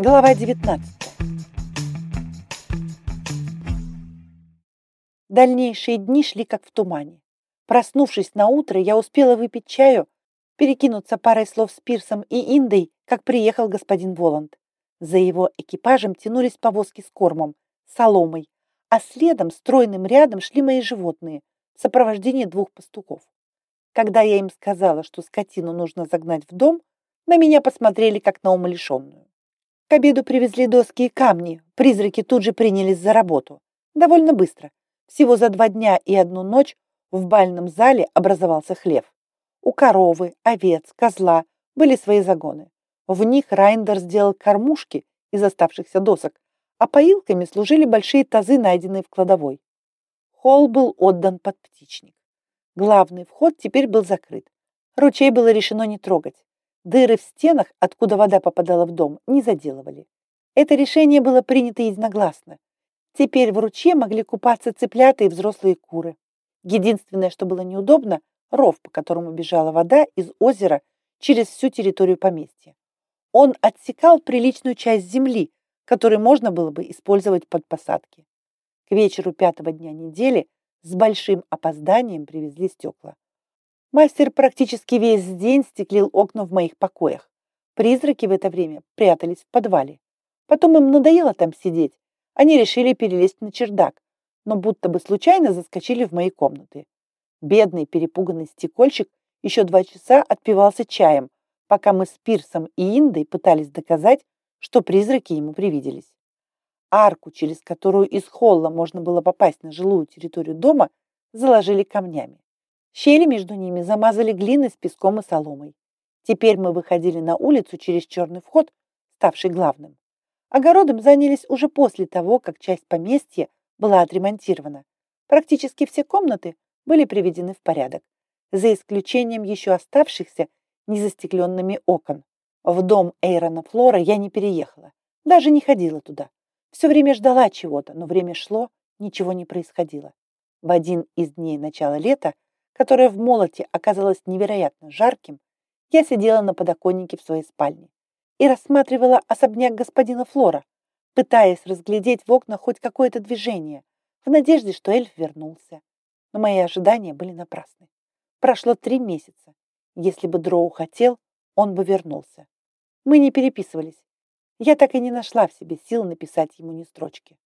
Глава 19. Дальнейшие дни шли как в тумане. Проснувшись на утро, я успела выпить чаю, перекинуться парой слов с Пирсом и Индой, как приехал господин Воланд. За его экипажем тянулись повозки с кормом, соломой, а следом стройным рядом шли мои животные в сопровождении двух пастухов. Когда я им сказала, что скотину нужно загнать в дом, на меня посмотрели как на умалишенную. К обеду привезли доски и камни, призраки тут же принялись за работу. Довольно быстро. Всего за два дня и одну ночь в бальном зале образовался хлев. У коровы, овец, козла были свои загоны. В них Райндер сделал кормушки из оставшихся досок, а поилками служили большие тазы, найденные в кладовой. Холл был отдан под птичник. Главный вход теперь был закрыт. Ручей было решено не трогать. Дыры в стенах, откуда вода попадала в дом, не заделывали. Это решение было принято единогласно. Теперь в ручье могли купаться цыплята и взрослые куры. Единственное, что было неудобно, ров, по которому бежала вода из озера через всю территорию поместья. Он отсекал приличную часть земли, которую можно было бы использовать под посадки. К вечеру пятого дня недели с большим опозданием привезли стекла. Мастер практически весь день стеклил окна в моих покоях. Призраки в это время прятались в подвале. Потом им надоело там сидеть. Они решили перелезть на чердак, но будто бы случайно заскочили в мои комнаты. Бедный перепуганный стекольщик еще два часа отпивался чаем, пока мы с Пирсом и Индой пытались доказать, что призраки ему привиделись. Арку, через которую из холла можно было попасть на жилую территорию дома, заложили камнями. Щели между ними замазали глиной с песком и соломой. Теперь мы выходили на улицу через черный вход, ставший главным. Огородом занялись уже после того, как часть поместья была отремонтирована. Практически все комнаты были приведены в порядок, за исключением еще оставшихся незастекленными окон. В дом Эйрона Флора я не переехала, даже не ходила туда. Все время ждала чего-то, но время шло, ничего не происходило. В один из дней начала лета, которое в молоте оказалось невероятно жарким, я сидела на подоконнике в своей спальне и рассматривала особняк господина Флора, пытаясь разглядеть в окна хоть какое-то движение, в надежде, что эльф вернулся. Но мои ожидания были напрасны. Прошло три месяца. Если бы Дроу хотел, он бы вернулся. Мы не переписывались, я так и не нашла в себе сил написать ему ни строчки.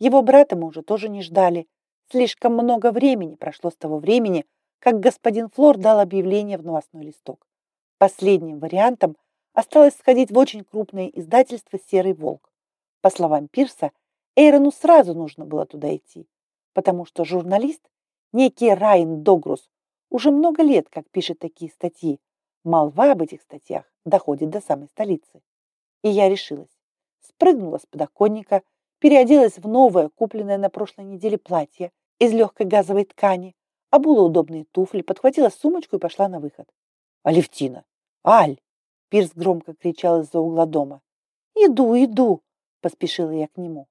Его брата мы уже тоже не ждали. Слишком много времени прошло с того времени, как господин Флор дал объявление в новостной листок. Последним вариантом осталось сходить в очень крупное издательство «Серый волк». По словам Пирса, Эйрону сразу нужно было туда идти, потому что журналист, некий Райан Догрус, уже много лет как пишет такие статьи. Молва об этих статьях доходит до самой столицы. И я решилась. Спрыгнула с подоконника, переоделась в новое, купленное на прошлой неделе платье из легкой газовой ткани, обула удобные туфли, подхватила сумочку и пошла на выход. «Алевтина! Аль!» Пирс громко кричал из-за угла дома. «Иду, иду!» – поспешила я к нему.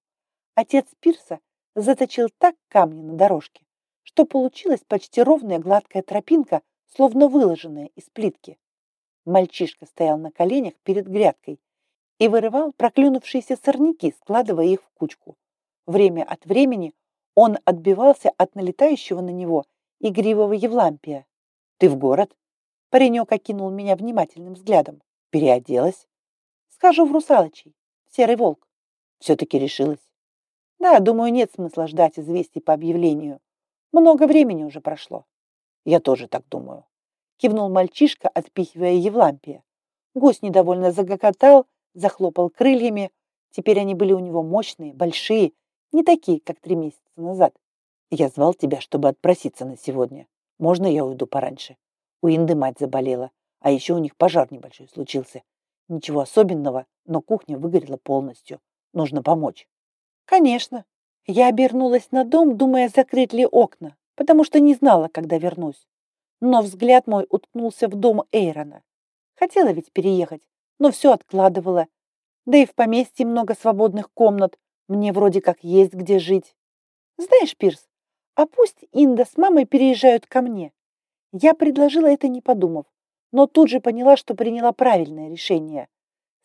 Отец Пирса заточил так камни на дорожке, что получилась почти ровная гладкая тропинка, словно выложенная из плитки. Мальчишка стоял на коленях перед грядкой и вырывал проклюнувшиеся сорняки, складывая их в кучку. Время от времени он отбивался от налетающего на него игривого Евлампия. «Ты в город?» Паренек окинул меня внимательным взглядом. «Переоделась?» «Схожу в русалочий. Серый волк». «Все-таки решилась?» «Да, думаю, нет смысла ждать известий по объявлению. Много времени уже прошло». «Я тоже так думаю», — кивнул мальчишка, отпихивая Евлампия. Гость недовольно загокотал, захлопал крыльями. Теперь они были у него мощные, большие, не такие, как три месяца назад. Я звал тебя, чтобы отпроситься на сегодня. Можно я уйду пораньше? У Инды мать заболела, а еще у них пожар небольшой случился. Ничего особенного, но кухня выгорела полностью. Нужно помочь. Конечно. Я обернулась на дом, думая, закрыть ли окна, потому что не знала, когда вернусь. Но взгляд мой уткнулся в дом Эйрона. Хотела ведь переехать, но все откладывала. Да и в поместье много свободных комнат. Мне вроде как есть где жить. Знаешь, Пирс, а пусть Инда с мамой переезжают ко мне. Я предложила это не подумав, но тут же поняла, что приняла правильное решение.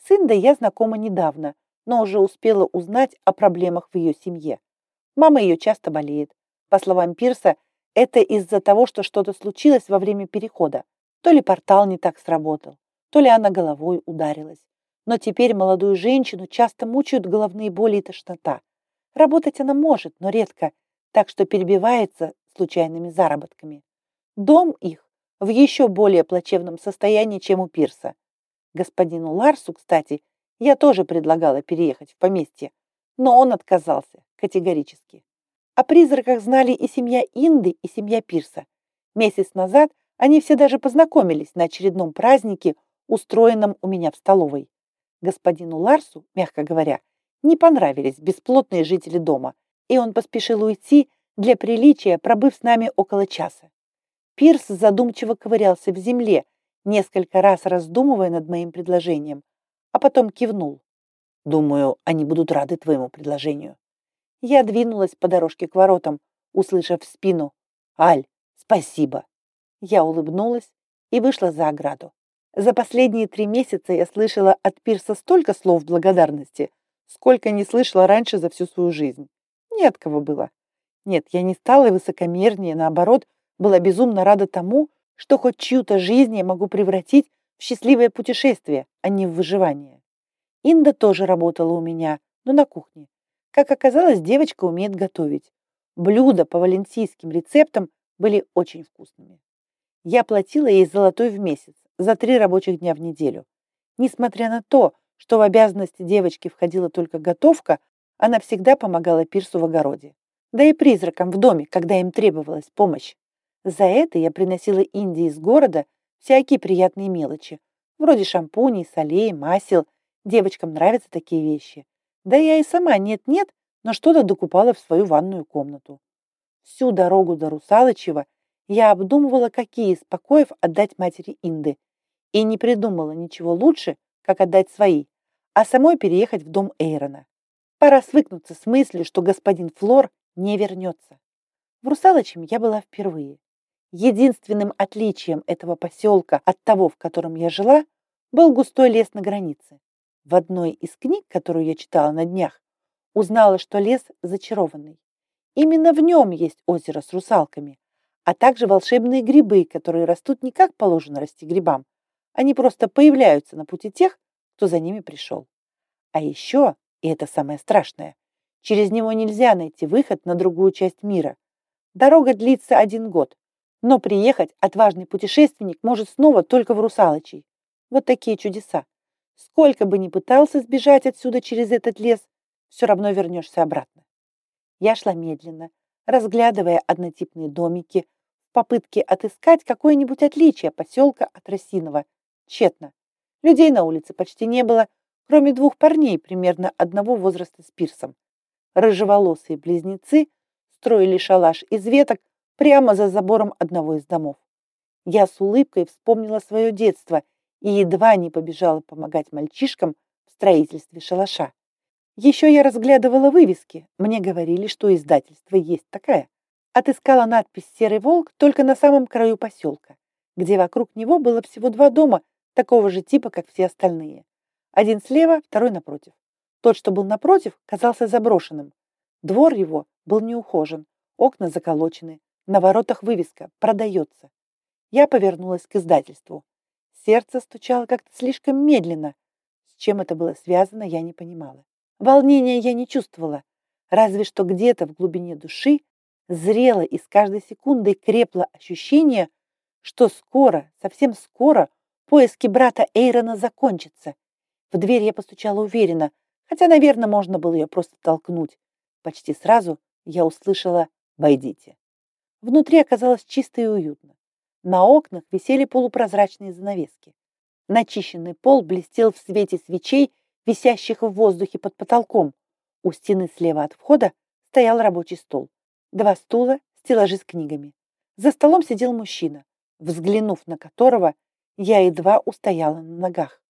С Индой я знакома недавно, но уже успела узнать о проблемах в ее семье. Мама ее часто болеет. По словам Пирса, это из-за того, что что-то случилось во время перехода. То ли портал не так сработал, то ли она головой ударилась. Но теперь молодую женщину часто мучают головные боли и тошнота. Работать она может, но редко, так что перебивается случайными заработками. Дом их в еще более плачевном состоянии, чем у Пирса. Господину Ларсу, кстати, я тоже предлагала переехать в поместье, но он отказался категорически. О призраках знали и семья Инды, и семья Пирса. Месяц назад они все даже познакомились на очередном празднике, устроенном у меня в столовой. Господину Ларсу, мягко говоря, не понравились бесплотные жители дома, и он поспешил уйти для приличия, пробыв с нами около часа. Пирс задумчиво ковырялся в земле, несколько раз раздумывая над моим предложением, а потом кивнул. «Думаю, они будут рады твоему предложению». Я двинулась по дорожке к воротам, услышав в спину «Аль, спасибо». Я улыбнулась и вышла за ограду. За последние три месяца я слышала от Пирса столько слов благодарности, сколько не слышала раньше за всю свою жизнь. Не от кого было. Нет, я не стала высокомернее, наоборот, была безумно рада тому, что хоть чью-то жизнь я могу превратить в счастливое путешествие, а не в выживание. Инда тоже работала у меня, но на кухне. Как оказалось, девочка умеет готовить. Блюда по валенсийским рецептам были очень вкусными. Я платила ей золотой в месяц, за три рабочих дня в неделю. Несмотря на то, что в обязанности девочки входила только готовка, она всегда помогала Пирсу в огороде. Да и призракам в доме, когда им требовалась помощь. За это я приносила Индии из города всякие приятные мелочи, вроде шампуней, солей, масел. Девочкам нравятся такие вещи. Да я и сама нет-нет, но что-то докупала в свою ванную комнату. Всю дорогу до Русалычева я обдумывала, какие из покоев отдать матери Инды, и не придумала ничего лучше, как отдать свои, а самой переехать в дом Эйрона. Пора свыкнуться с мыслью, что господин Флор не вернется. В Русалочем я была впервые. Единственным отличием этого поселка от того, в котором я жила, был густой лес на границе. В одной из книг, которую я читала на днях, узнала, что лес зачарованный. Именно в нем есть озеро с русалками, а также волшебные грибы, которые растут не как положено расти грибам. Они просто появляются на пути тех, кто за ними пришел. А еще, и это самое страшное, через него нельзя найти выход на другую часть мира. Дорога длится один год, но приехать отважный путешественник может снова только в Русалочей. Вот такие чудеса. Сколько бы ни пытался сбежать отсюда через этот лес, все равно вернешься обратно. Я шла медленно, разглядывая однотипные домики, в попытке отыскать какое-нибудь отличие поселка от Росинова. Тщетно. Людей на улице почти не было, кроме двух парней примерно одного возраста с пирсом. Рыжеволосые близнецы строили шалаш из веток, прямо за забором одного из домов. Я с улыбкой вспомнила свое детство и едва не побежала помогать мальчишкам в строительстве шалаша. Еще я разглядывала вывески. Мне говорили, что издательство есть такая. Отыскала надпись «Серый волк» только на самом краю поселка, где вокруг него было всего два дома такого же типа, как все остальные. Один слева, второй напротив. Тот, что был напротив, казался заброшенным. Двор его был неухожен, окна заколочены, на воротах вывеска «Продается». Я повернулась к издательству. Сердце стучало как-то слишком медленно. С чем это было связано, я не понимала. Волнения я не чувствовала, разве что где-то в глубине души зрело и с каждой секундой крепло ощущение, что скоро, совсем скоро, поиски брата Эйрона закончатся. В дверь я постучала уверенно, хотя, наверное, можно было ее просто толкнуть. Почти сразу я услышала «Войдите». Внутри оказалось чисто и уютно. На окнах висели полупрозрачные занавески. Начищенный пол блестел в свете свечей, висящих в воздухе под потолком. У стены слева от входа стоял рабочий стол. Два стула, стеллажи с книгами. За столом сидел мужчина, взглянув на которого я едва устояла на ногах.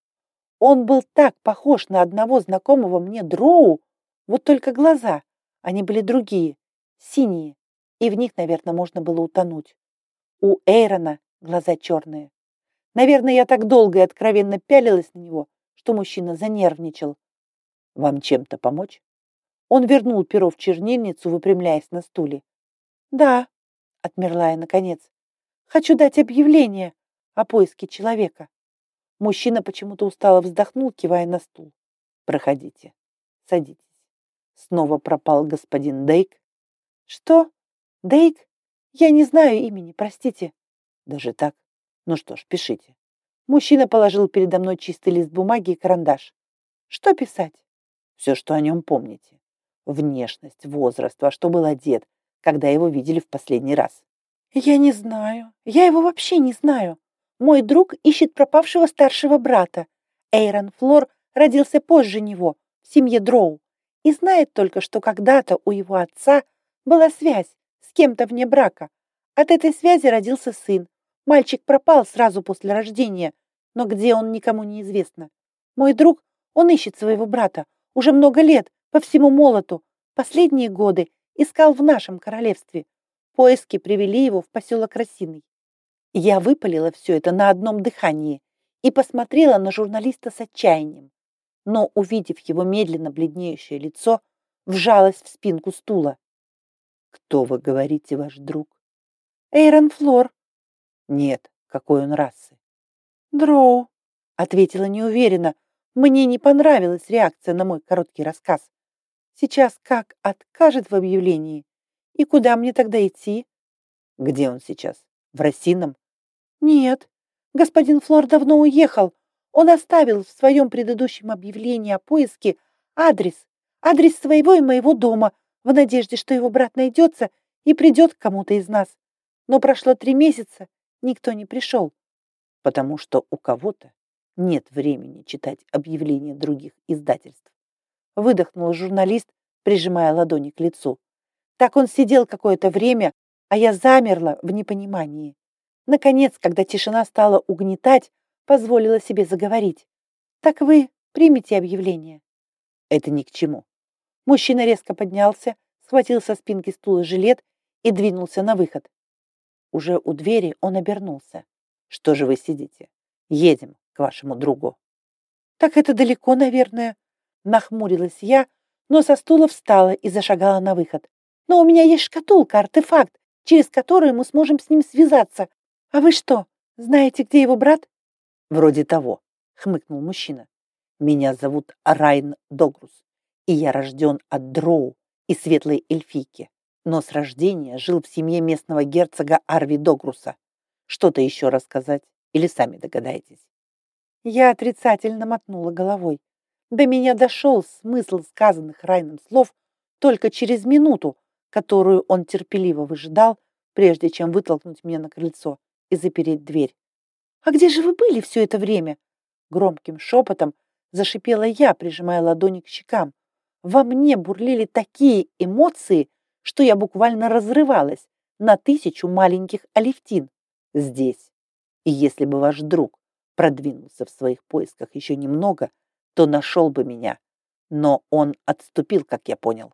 Он был так похож на одного знакомого мне дроу, вот только глаза, они были другие, синие, и в них, наверное, можно было утонуть. У Эйрона глаза черные. Наверное, я так долго и откровенно пялилась на него, что мужчина занервничал. Вам чем-то помочь? Он вернул перо в чернильницу, выпрямляясь на стуле. Да, отмерла я наконец. Хочу дать объявление о поиске человека. Мужчина почему-то устало вздохнул, кивая на стул. Проходите. Садитесь. Снова пропал господин Дейк. Что? Дейк? Я не знаю имени, простите. Даже так? Ну что ж, пишите. Мужчина положил передо мной чистый лист бумаги и карандаш. Что писать? Все, что о нем помните. Внешность, возраст, во что был одет, когда его видели в последний раз. Я не знаю. Я его вообще не знаю. Мой друг ищет пропавшего старшего брата. Эйрон Флор родился позже него, в семье Дроу, и знает только, что когда-то у его отца была связь с кем-то вне брака. От этой связи родился сын. Мальчик пропал сразу после рождения, но где он никому не известно. Мой друг, он ищет своего брата уже много лет по всему молоту. Последние годы искал в нашем королевстве. Поиски привели его в поселок Росиный. Я выпалила все это на одном дыхании и посмотрела на журналиста с отчаянием. Но, увидев его медленно бледнеющее лицо, вжалась в спинку стула. «Кто, вы говорите, ваш друг?» «Эйрон Флор». «Нет, какой он расы?» «Дроу», — ответила неуверенно. Мне не понравилась реакция на мой короткий рассказ. Сейчас как откажет в объявлении? И куда мне тогда идти? Где он сейчас? В Росином? Нет, господин Флор давно уехал. Он оставил в своем предыдущем объявлении о поиске адрес, адрес своего и моего дома, в надежде, что его брат найдется и придет к кому-то из нас. Но прошло три месяца, никто не пришел. Потому что у кого-то нет времени читать объявления других издательств. Выдохнул журналист, прижимая ладони к лицу. Так он сидел какое-то время, а я замерла в непонимании. Наконец, когда тишина стала угнетать, позволила себе заговорить. «Так вы примите объявление?» «Это ни к чему». Мужчина резко поднялся, схватил со спинки стула жилет и двинулся на выход. Уже у двери он обернулся. «Что же вы сидите? Едем к вашему другу». «Так это далеко, наверное», — нахмурилась я, но со стула встала и зашагала на выход. «Но у меня есть шкатулка, артефакт, через которую мы сможем с ним связаться. А вы что, знаете, где его брат?» «Вроде того», — хмыкнул мужчина. «Меня зовут Райн Догрус, и я рожден от Дроу и светлой эльфийки, но с рождения жил в семье местного герцога Арви Догруса. Что-то еще рассказать или сами догадаетесь?» Я отрицательно мотнула головой. До меня дошел смысл сказанных Райном слов только через минуту, которую он терпеливо выжидал, прежде чем вытолкнуть меня на крыльцо и запереть дверь. «А где же вы были все это время?» Громким шепотом зашипела я, прижимая ладони к щекам. Во мне бурлили такие эмоции, что я буквально разрывалась на тысячу маленьких алевтин здесь. И если бы ваш друг продвинулся в своих поисках еще немного, то нашел бы меня. Но он отступил, как я понял.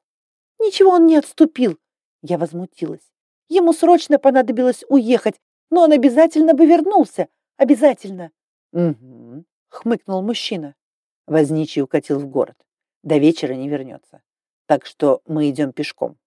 Ничего он не отступил. Я возмутилась. Ему срочно понадобилось уехать, но он обязательно бы вернулся. Обязательно. Угу, хмыкнул мужчина. Возничий укатил в город. До вечера не вернется. Так что мы идем пешком.